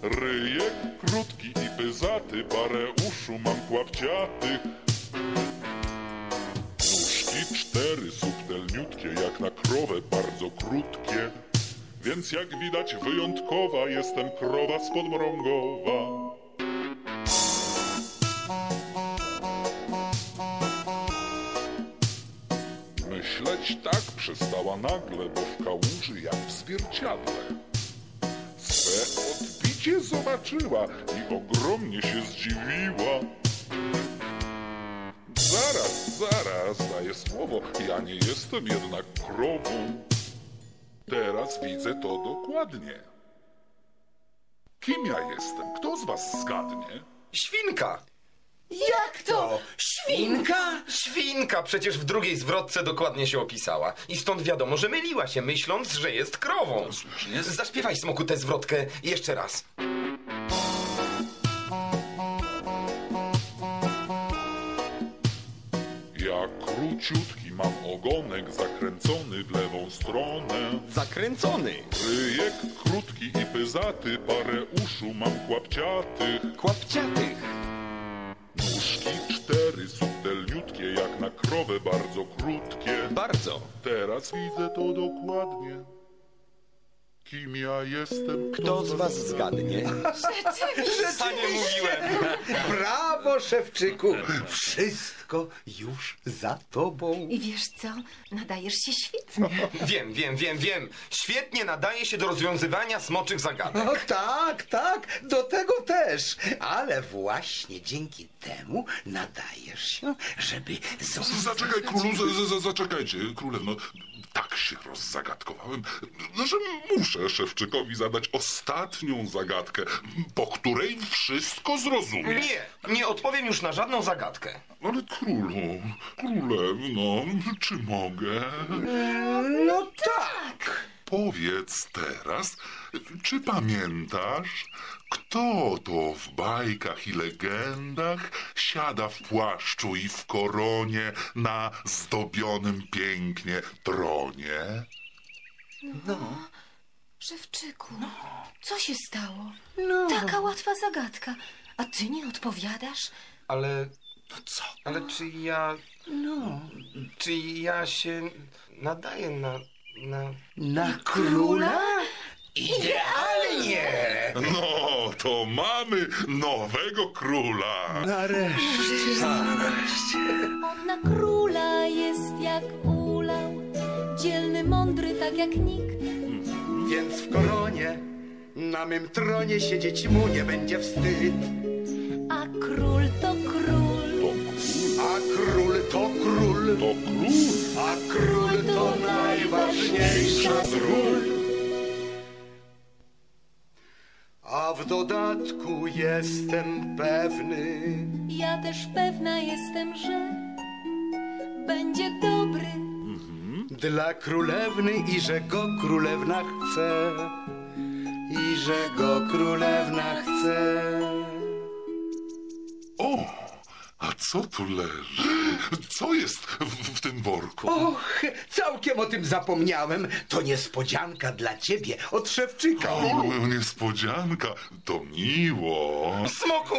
Ryjek krótki i pyzaty, parę uszu mam kłapciatych. Nóżki cztery, na krowę, bardzo krótkie. Więc jak widać wyjątkowa jestem krowa spod mrągowa. Myśleć tak przestała nagle, bo w kałuży jak w zwierciadle. Swe odbicie zobaczyła i ogromnie się zdziwiła. Zaraz, zaraz, daję słowo, ja nie jestem jednak krową. Teraz widzę to dokładnie. Kim ja jestem? Kto z was zgadnie? Świnka! Jak to? Świnka? Świnka przecież w drugiej zwrotce dokładnie się opisała. I stąd wiadomo, że myliła się, myśląc, że jest krową. Słusznie. Zaśpiewaj, Smoku, tę zwrotkę jeszcze raz. Mam ogonek zakręcony w lewą stronę. Zakręcony. Ryjek krótki i pyzaty, parę uszu mam kłapciatych. Kłapciatych. Nóżki cztery, subtelniutkie, jak na krowę, bardzo krótkie. Bardzo. Teraz widzę to dokładnie. Kim ja jestem? Kto z was zgadnie? Panie mówiłem. Brawo, szewczyku! Wszystko już za tobą. I wiesz co? Nadajesz się świetnie. Wiem, wiem, wiem, wiem. Świetnie nadaje się do rozwiązywania smoczych zagadek. No tak, tak, do tego też. Ale właśnie dzięki temu nadajesz się, żeby zostać... Zaczekaj, królu, za, za, zaczekajcie, królewno. Tak się rozzagadkowałem, że muszę Szewczykowi zadać ostatnią zagadkę, po której wszystko zrozumie. Nie, nie odpowiem już na żadną zagadkę. Ale królu, królewno, czy mogę? No tak. Powiedz teraz, czy pamiętasz, kto to w bajkach i legendach siada w płaszczu i w koronie na zdobionym pięknie tronie? Szewczyku, co się stało? No. Taka łatwa zagadka, a ty nie odpowiadasz? Ale... No co? Ale czy ja... No. Czy ja się nadaję na... na... Na króla? Idealnie! No, to mamy nowego króla. Nareszcie. On na króla jest jak ulał, dzielny, mądry, tak jak nikt. Więc w koronie na mym tronie siedzieć mu nie będzie wstyd. A król to król, A król to król, To król. a król to najważniejsza z A w dodatku jestem pewny, ja też pewna jestem, że będzie dobry. dla królewny i że go królewna chce. I że go królewna chce. O, a co tu leży? Co jest w, w tym worku? Och, całkiem o tym zapomniałem. To niespodzianka dla ciebie od szewczyka. O, niespodzianka, to miło. Smoku,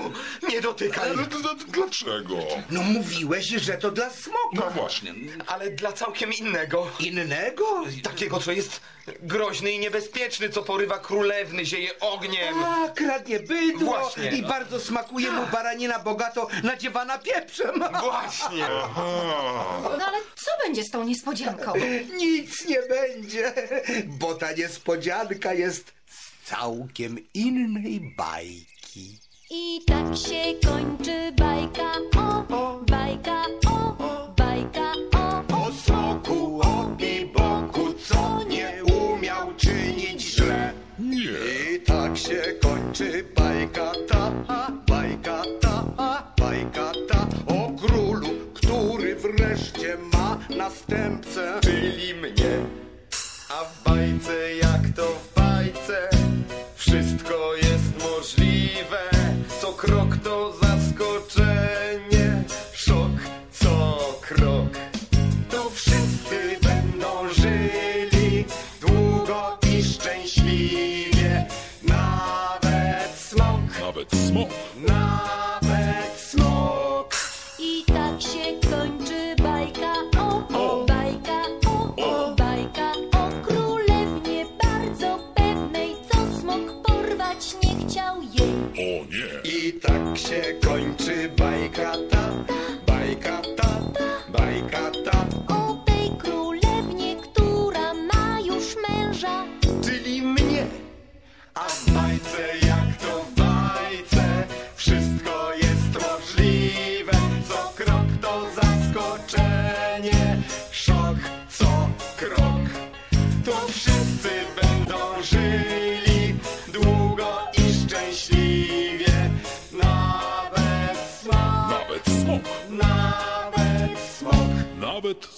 nie dotykaj! Ale d- d- dlaczego? No mówiłeś, że to dla smoka. No właśnie. Ale dla całkiem innego. Innego? Takiego, co jest groźny i niebezpieczny, co porywa królewny, zieje ogniem. A, kradnie bydło Właśnie. i bardzo smakuje mu baranina bogato nadziewana pieprzem. Właśnie. No ale co będzie z tą niespodzianką? Nic nie będzie, bo ta niespodzianka jest z całkiem innej bajki. I tak się kończy bajka o, bajka o, bajka się kończy bajka ta,